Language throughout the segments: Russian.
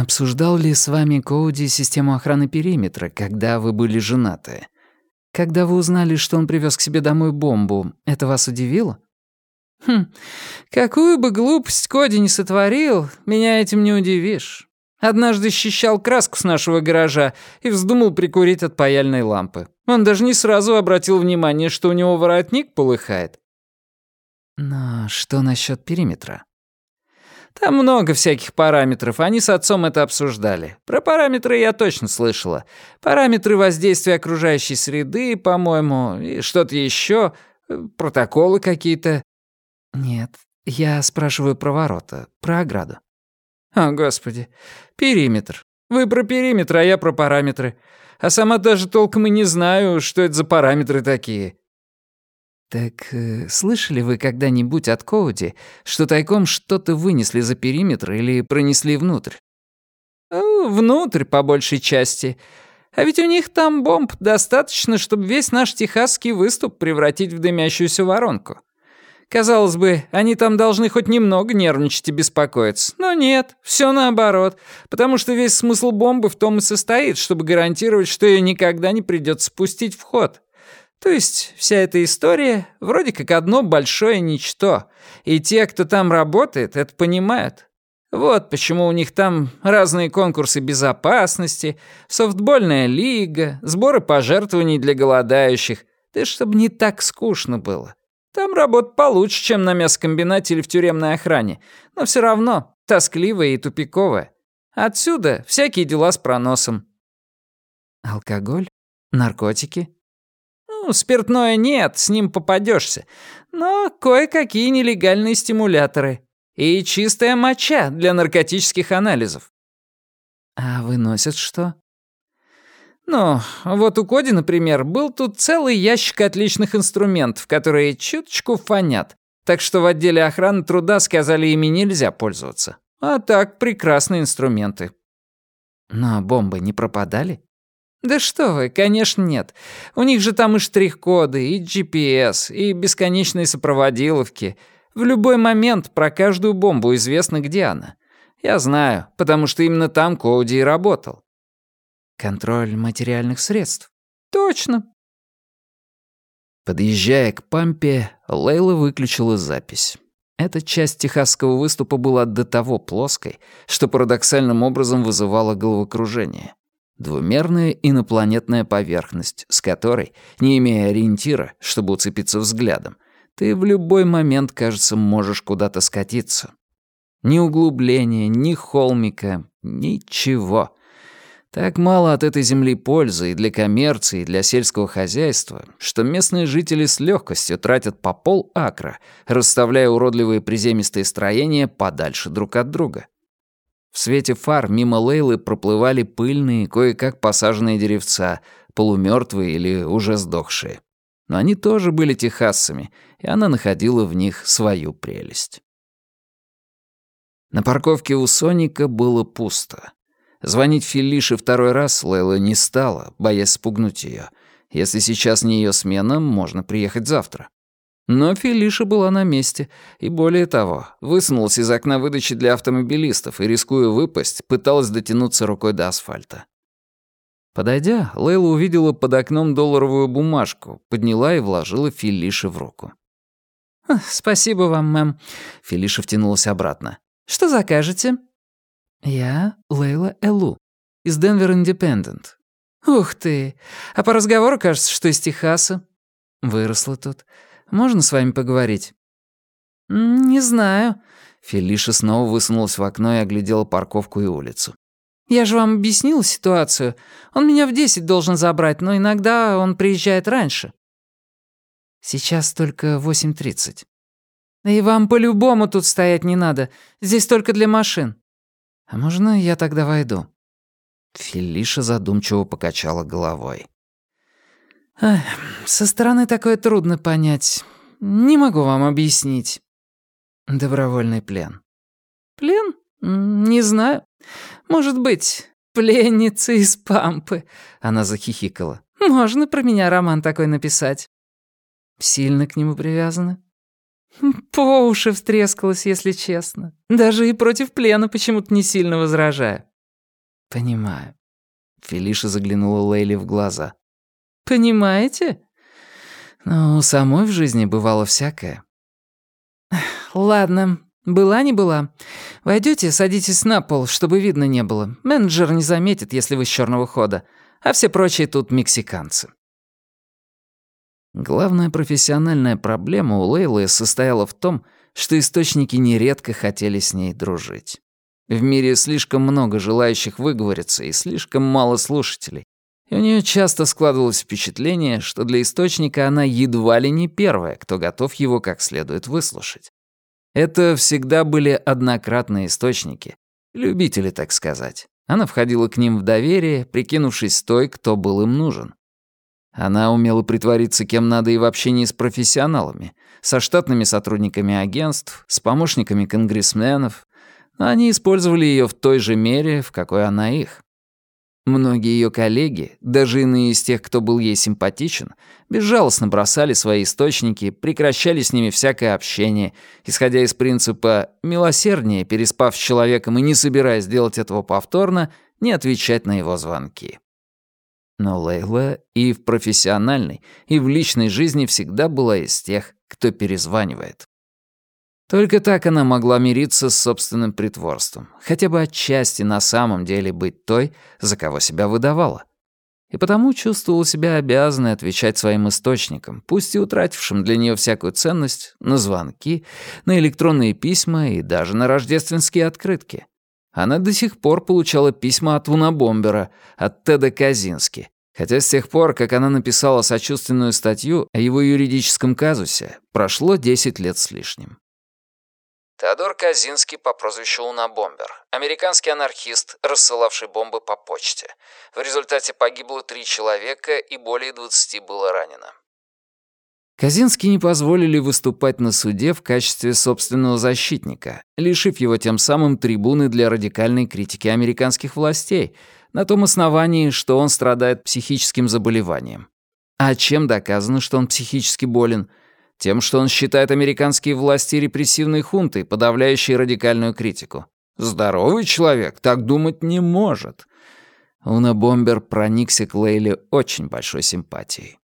обсуждал ли с вами Коуди систему охраны периметра, когда вы были женаты? Когда вы узнали, что он привез к себе домой бомбу, это вас удивило? Хм, какую бы глупость Коди не сотворил, меня этим не удивишь. Однажды счищал краску с нашего гаража и вздумал прикурить от паяльной лампы. Он даже не сразу обратил внимание, что у него воротник полыхает. Но что насчет периметра? Там много всяких параметров, они с отцом это обсуждали. Про параметры я точно слышала. Параметры воздействия окружающей среды, по-моему, и что-то еще, протоколы какие-то. Нет, я спрашиваю про ворота, про ограду. О, господи, периметр. Вы про периметр, а я про параметры. А сама даже толком и не знаю, что это за параметры такие. «Так э, слышали вы когда-нибудь от Коуди, что тайком что-то вынесли за периметр или пронесли внутрь?» «Э, «Внутрь, по большей части. А ведь у них там бомб достаточно, чтобы весь наш техасский выступ превратить в дымящуюся воронку. Казалось бы, они там должны хоть немного нервничать и беспокоиться. Но нет, все наоборот, потому что весь смысл бомбы в том и состоит, чтобы гарантировать, что ее никогда не придется спустить в ход». То есть вся эта история вроде как одно большое ничто, и те, кто там работает, это понимают. Вот почему у них там разные конкурсы безопасности, софтбольная лига, сборы пожертвований для голодающих, да чтобы не так скучно было. Там работа получше, чем на мясокомбинате или в тюремной охране, но все равно тоскливая и тупиковая. Отсюда всякие дела с проносом. Алкоголь? Наркотики? Ну, спиртное нет, с ним попадешься. Но кое-какие нелегальные стимуляторы. И чистая моча для наркотических анализов. А выносят что? Ну, вот у Коди, например, был тут целый ящик отличных инструментов, которые чуточку фонят. Так что в отделе охраны труда сказали, ими нельзя пользоваться. А так, прекрасные инструменты. Но бомбы не пропадали? «Да что вы, конечно, нет. У них же там и штрих-коды, и GPS, и бесконечные сопроводиловки. В любой момент про каждую бомбу известно, где она. Я знаю, потому что именно там Коуди и работал». «Контроль материальных средств?» «Точно». Подъезжая к пампе, Лейла выключила запись. Эта часть техасского выступа была до того плоской, что парадоксальным образом вызывала головокружение. Двумерная инопланетная поверхность, с которой, не имея ориентира, чтобы уцепиться взглядом, ты в любой момент, кажется, можешь куда-то скатиться. Ни углубления, ни холмика, ничего. Так мало от этой земли пользы и для коммерции, и для сельского хозяйства, что местные жители с легкостью тратят по пол акра, расставляя уродливые приземистые строения подальше друг от друга. В свете фар мимо Лейлы проплывали пыльные, кое-как посаженные деревца, полумертвые или уже сдохшие. Но они тоже были техасцами, и она находила в них свою прелесть. На парковке у Соника было пусто. Звонить Филише второй раз Лейла не стала, боясь спугнуть ее. Если сейчас не ее смена, можно приехать завтра. Но Фелиша была на месте, и более того, высунулась из окна выдачи для автомобилистов и, рискуя выпасть, пыталась дотянуться рукой до асфальта. Подойдя, Лейла увидела под окном долларовую бумажку, подняла и вложила Фелише в руку. «Спасибо вам, мэм». Фелиша втянулась обратно. «Что закажете?» «Я Лейла Элу, из Денвер Индепендент». «Ух ты! А по разговору кажется, что из Техаса». «Выросла тут. Можно с вами поговорить?» «Не знаю». Фелиша снова высунулась в окно и оглядела парковку и улицу. «Я же вам объяснил ситуацию. Он меня в десять должен забрать, но иногда он приезжает раньше». «Сейчас только восемь тридцать». «И вам по-любому тут стоять не надо. Здесь только для машин». «А можно я тогда войду?» Фелиша задумчиво покачала головой. Эх, со стороны такое трудно понять. Не могу вам объяснить. Добровольный плен. Плен? Не знаю. Может быть, пленница из Пампы. Она захихикала. Можно про меня роман такой написать. Сильно к нему привязаны? По уши встрескалась, если честно. Даже и против плена почему-то не сильно возражаю. «Понимаю». Фелиша заглянула Лейли в глаза. «Понимаете?» «Ну, самой в жизни бывало всякое». «Ладно, была не была. Войдете, садитесь на пол, чтобы видно не было. Менеджер не заметит, если вы с черного хода. А все прочие тут мексиканцы». Главная профессиональная проблема у Лейлы состояла в том, что источники нередко хотели с ней дружить. В мире слишком много желающих выговориться и слишком мало слушателей. И у нее часто складывалось впечатление, что для источника она едва ли не первая, кто готов его как следует выслушать. Это всегда были однократные источники, любители, так сказать. Она входила к ним в доверие, прикинувшись той, кто был им нужен. Она умела притвориться кем надо и в общении с профессионалами, со штатными сотрудниками агентств, с помощниками конгрессменов, но они использовали ее в той же мере, в какой она их. Многие ее коллеги, даже иные из тех, кто был ей симпатичен, безжалостно бросали свои источники, прекращали с ними всякое общение, исходя из принципа «милосерднее, переспав с человеком и не собираясь делать этого повторно, не отвечать на его звонки». Но Лейла и в профессиональной, и в личной жизни всегда была из тех, кто перезванивает. Только так она могла мириться с собственным притворством, хотя бы отчасти на самом деле быть той, за кого себя выдавала. И потому чувствовала себя обязанной отвечать своим источникам, пусть и утратившим для нее всякую ценность, на звонки, на электронные письма и даже на рождественские открытки. Она до сих пор получала письма от Унабомбера, от Теда Казински, хотя с тех пор, как она написала сочувственную статью о его юридическом казусе, прошло 10 лет с лишним. Теодор Казинский по прозвищу Унабомбер. Американский анархист, рассылавший бомбы по почте. В результате погибло три человека и более 20 было ранено. Казинский не позволили выступать на суде в качестве собственного защитника, лишив его тем самым трибуны для радикальной критики американских властей, на том основании, что он страдает психическим заболеванием. А чем доказано, что он психически болен – тем, что он считает американские власти репрессивной хунтой, подавляющей радикальную критику. Здоровый человек так думать не может. Уна Бомбер проникся к Лейле очень большой симпатией.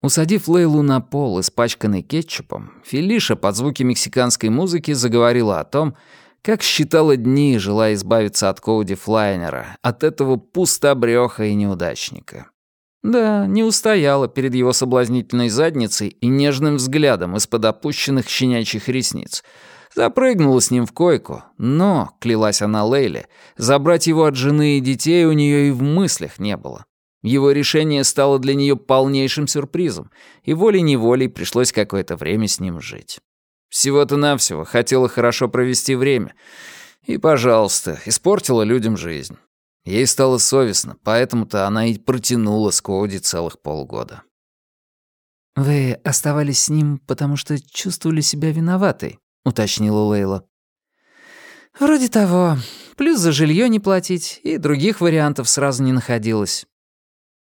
Усадив Лейлу на пол, испачканный кетчупом, Фелиша под звуки мексиканской музыки заговорила о том, как считала дни, желая избавиться от Коуди Флайнера, от этого пустобрёха и неудачника. Да, не устояла перед его соблазнительной задницей и нежным взглядом из-под опущенных щенячьих ресниц. Запрыгнула с ним в койку, но, клялась она Лейле, забрать его от жены и детей у нее и в мыслях не было. Его решение стало для нее полнейшим сюрпризом, и волей-неволей пришлось какое-то время с ним жить. Всего-то навсего хотела хорошо провести время. И, пожалуйста, испортила людям жизнь. Ей стало совестно, поэтому-то она и протянула с Коуди целых полгода. «Вы оставались с ним, потому что чувствовали себя виноватой», — уточнила Лейла. «Вроде того. Плюс за жилье не платить, и других вариантов сразу не находилось.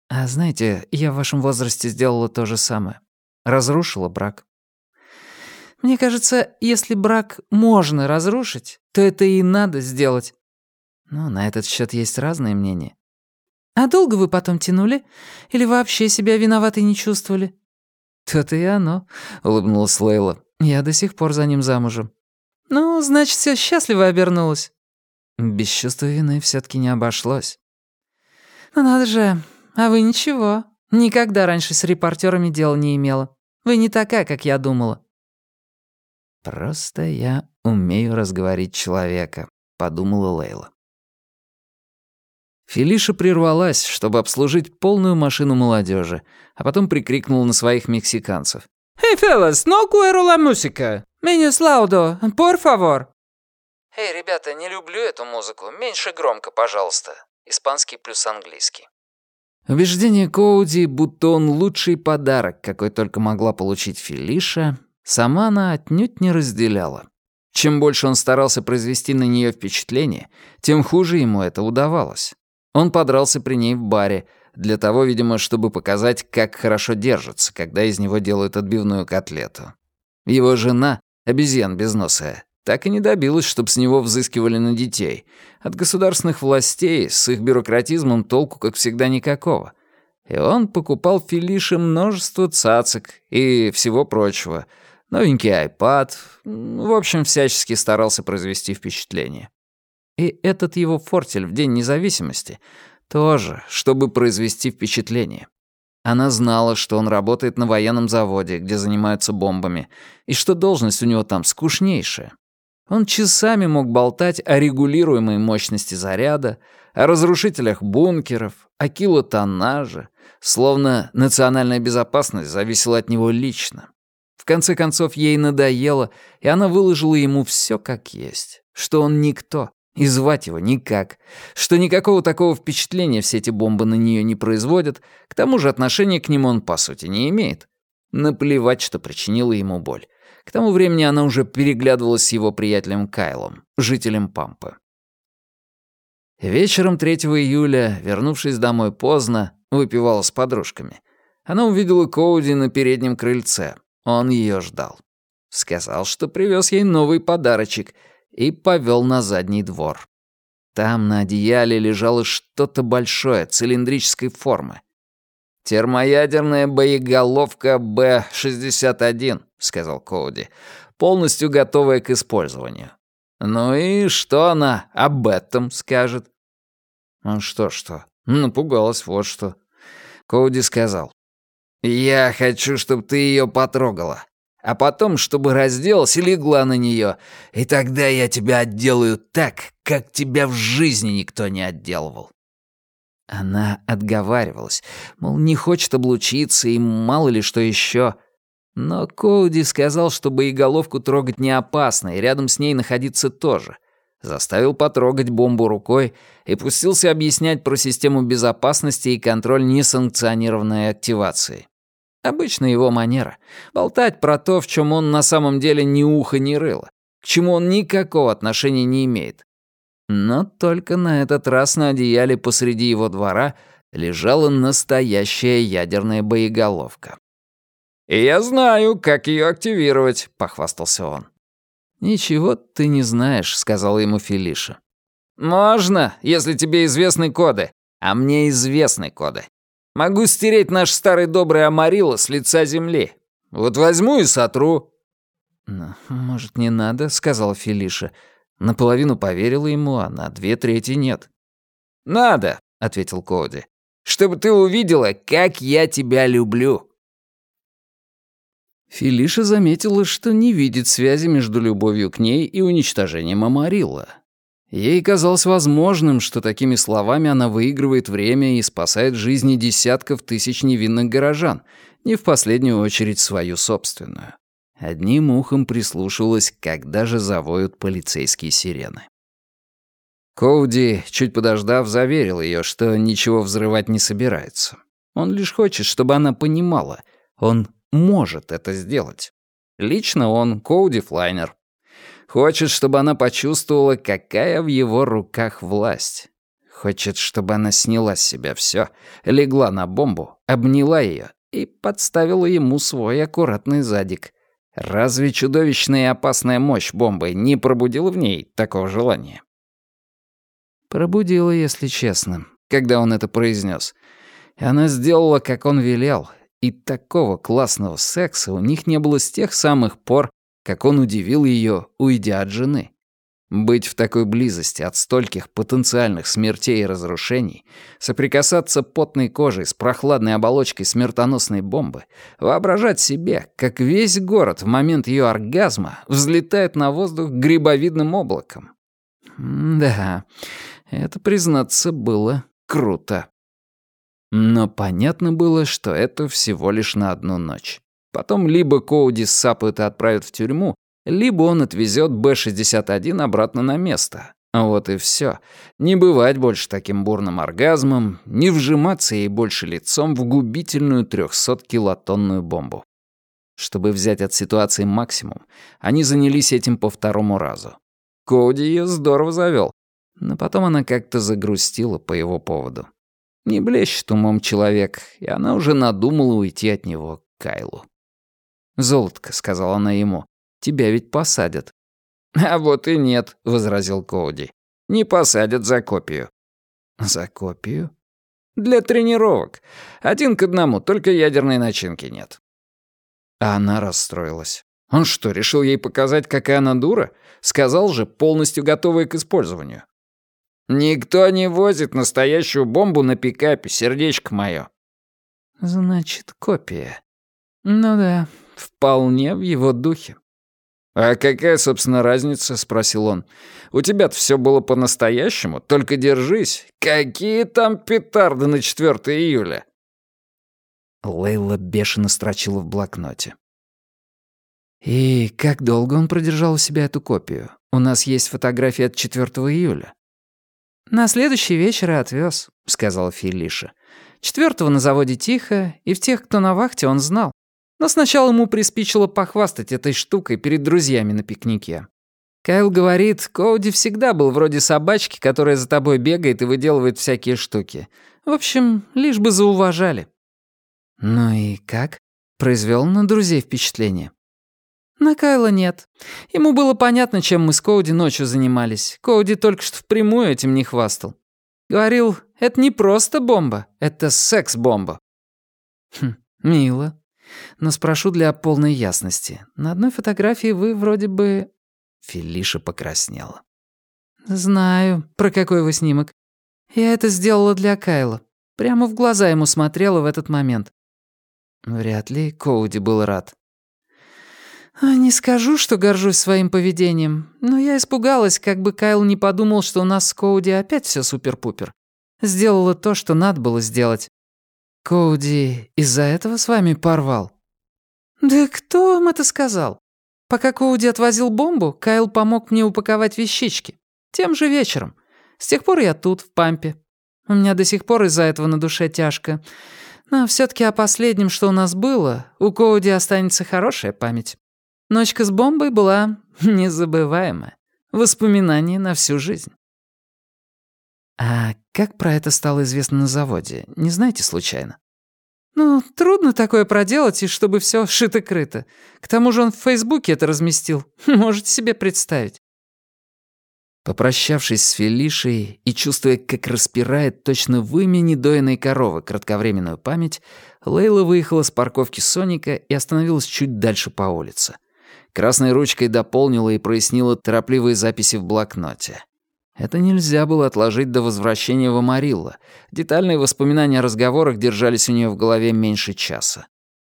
А знаете, я в вашем возрасте сделала то же самое. Разрушила брак. Мне кажется, если брак можно разрушить, то это и надо сделать. Ну, на этот счет есть разные мнения. А долго вы потом тянули? Или вообще себя виноватой не чувствовали? То-то и оно, улыбнулась Лейла. Я до сих пор за ним замужем. Ну, значит, все счастливо обернулось. Без чувства вины все таки не обошлось. Ну надо же, а вы ничего. Никогда раньше с репортерами дела не имела. Вы не такая, как я думала. Просто я умею разговорить человека, подумала Лейла. Фелиша прервалась, чтобы обслужить полную машину молодежи, а потом прикрикнула на своих мексиканцев. «Эй, феллас, no quiero la música. Menos laudo, por favor». «Эй, ребята, не люблю эту музыку. Меньше громко, пожалуйста. Испанский плюс английский». Убеждение Коуди, будто он лучший подарок, какой только могла получить Фелиша, сама она отнюдь не разделяла. Чем больше он старался произвести на нее впечатление, тем хуже ему это удавалось. Он подрался при ней в баре, для того, видимо, чтобы показать, как хорошо держится, когда из него делают отбивную котлету. Его жена, обезьян безносая, так и не добилась, чтобы с него взыскивали на детей. От государственных властей с их бюрократизмом толку, как всегда, никакого. И он покупал Филише множество цацик и всего прочего. Новенький айпад. В общем, всячески старался произвести впечатление. И этот его фортель в День независимости тоже, чтобы произвести впечатление. Она знала, что он работает на военном заводе, где занимаются бомбами, и что должность у него там скучнейшая. Он часами мог болтать о регулируемой мощности заряда, о разрушителях бункеров, о килотоннаже, словно национальная безопасность зависела от него лично. В конце концов, ей надоело, и она выложила ему все как есть, что он никто, и звать его никак, что никакого такого впечатления все эти бомбы на нее не производят, к тому же отношения к нему он, по сути, не имеет. Наплевать, что причинила ему боль. К тому времени она уже переглядывалась с его приятелем Кайлом, жителем Пампы. Вечером 3 июля, вернувшись домой поздно, выпивала с подружками. Она увидела Коуди на переднем крыльце. Он ее ждал. Сказал, что привез ей новый подарочек и повел на задний двор. Там на одеяле лежало что-то большое, цилиндрической формы. «Термоядерная боеголовка Б-61», — сказал Коуди, «полностью готовая к использованию». «Ну и что она об этом скажет?» «Ну что-что, напугалась вот что». Коуди сказал, «Я хочу, чтобы ты ее потрогала, а потом, чтобы разделась и легла на нее, и тогда я тебя отделаю так, как тебя в жизни никто не отделывал». Она отговаривалась, мол, не хочет облучиться и мало ли что еще. Но Коуди сказал, что боеголовку трогать не опасно, и рядом с ней находиться тоже. Заставил потрогать бомбу рукой и пустился объяснять про систему безопасности и контроль несанкционированной активации. Обычно его манера — болтать про то, в чем он на самом деле ни уха, ни рыла, к чему он никакого отношения не имеет, но только на этот раз на одеяле посреди его двора лежала настоящая ядерная боеголовка. «И я знаю, как ее активировать», — похвастался он. «Ничего ты не знаешь», — сказала ему Филиша. «Можно, если тебе известны коды, а мне известны коды. Могу стереть наш старый добрый Амарило с лица земли. Вот возьму и сотру». «Ну, «Может, не надо», — сказала Филиша. Наполовину поверила ему, а на две трети нет. «Надо», — ответил Коуди, — «чтобы ты увидела, как я тебя люблю». Филиша заметила, что не видит связи между любовью к ней и уничтожением Амарилла. Ей казалось возможным, что такими словами она выигрывает время и спасает жизни десятков тысяч невинных горожан, не в последнюю очередь свою собственную. Одним ухом прислушивалась, когда же завоют полицейские сирены. Коуди, чуть подождав, заверил ее, что ничего взрывать не собирается. Он лишь хочет, чтобы она понимала, он может это сделать. Лично он, Коуди Флайнер. Хочет, чтобы она почувствовала, какая в его руках власть. Хочет, чтобы она сняла с себя все, легла на бомбу, обняла ее и подставила ему свой аккуратный задик — Разве чудовищная и опасная мощь бомбы не пробудила в ней такого желания? Пробудила, если честно, когда он это произнес. И она сделала, как он велел, и такого классного секса у них не было с тех самых пор, как он удивил ее, уйдя от жены. Быть в такой близости от стольких потенциальных смертей и разрушений, соприкасаться потной кожей с прохладной оболочкой смертоносной бомбы, воображать себе, как весь город в момент ее оргазма взлетает на воздух грибовидным облаком. Да, это, признаться, было круто. Но понятно было, что это всего лишь на одну ночь. Потом либо Коуди сапают и отправят в тюрьму, либо он отвезет Б-61 обратно на место. Вот и все. Не бывать больше таким бурным оргазмом, не вжиматься ей больше лицом в губительную 300-килотонную бомбу. Чтобы взять от ситуации максимум, они занялись этим по второму разу. Коуди ее здорово завел, но потом она как-то загрустила по его поводу. Не блещет умом человек, и она уже надумала уйти от него к Кайлу. «Золотко», — сказала она ему, Тебя ведь посадят». «А вот и нет», — возразил Коуди. «Не посадят за копию». «За копию?» «Для тренировок. Один к одному, только ядерной начинки нет». А она расстроилась. Он что, решил ей показать, какая она дура? Сказал же, полностью готовая к использованию. «Никто не возит настоящую бомбу на пикапе, сердечко мое». «Значит, копия. Ну да, вполне в его духе». «А какая, собственно, разница?» — спросил он. «У тебя-то все было по-настоящему, только держись. Какие там петарды на 4 июля?» Лейла бешено строчила в блокноте. «И как долго он продержал у себя эту копию? У нас есть фотографии от 4 июля». «На следующий вечер и отвез», — сказала Филиша. «Четвертого на заводе тихо, и в тех, кто на вахте, он знал. Но сначала ему приспичило похвастать этой штукой перед друзьями на пикнике. Кайл говорит, Коуди всегда был вроде собачки, которая за тобой бегает и выделывает всякие штуки. В общем, лишь бы зауважали». «Ну и как?» — произвел на друзей впечатление. На Кайла нет. Ему было понятно, чем мы с Коуди ночью занимались. Коуди только что впрямую этим не хвастал. Говорил, это не просто бомба, это секс-бомба. Хм, мило. Но спрошу для полной ясности. На одной фотографии вы вроде бы... Фелиша покраснела. «Знаю, про какой вы снимок. Я это сделала для Кайла. Прямо в глаза ему смотрела в этот момент». Вряд ли Коуди был рад. А, «Не скажу, что горжусь своим поведением, но я испугалась, как бы Кайл не подумал, что у нас с Коуди опять все супер-пупер. Сделала то, что надо было сделать. Коуди из-за этого с вами порвал?» «Да кто вам это сказал? Пока Коуди отвозил бомбу, Кайл помог мне упаковать вещички. Тем же вечером. С тех пор я тут, в пампе. У меня до сих пор из-за этого на душе тяжко. Но все таки о последнем, что у нас было, у Коуди останется хорошая память». Ночка с бомбой была незабываемая. Воспоминание на всю жизнь. А как про это стало известно на заводе? Не знаете случайно? Ну, трудно такое проделать, и чтобы все шито-крыто. К тому же он в Фейсбуке это разместил. Можете себе представить. Попрощавшись с Фелишей и чувствуя, как распирает точно вымя недоенной коровы кратковременную память, Лейла выехала с парковки Соника и остановилась чуть дальше по улице. Красной ручкой дополнила и прояснила торопливые записи в блокноте. Это нельзя было отложить до возвращения в Амарилла. Детальные воспоминания о разговорах держались у нее в голове меньше часа.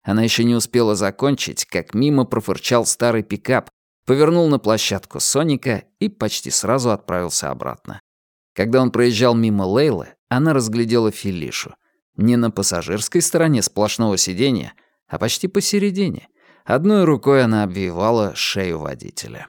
Она еще не успела закончить, как мимо профырчал старый пикап, повернул на площадку Соника и почти сразу отправился обратно. Когда он проезжал мимо Лейлы, она разглядела Филишу. Не на пассажирской стороне сплошного сиденья, а почти посередине — Одной рукой она обвивала шею водителя.